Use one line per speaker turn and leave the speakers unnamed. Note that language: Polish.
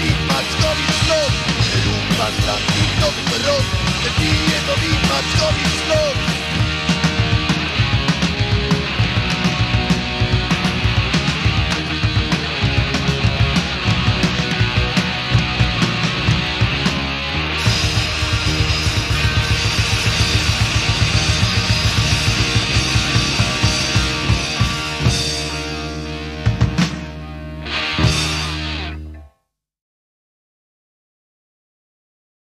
Czyli masz nowych snów Tylu masz dla tych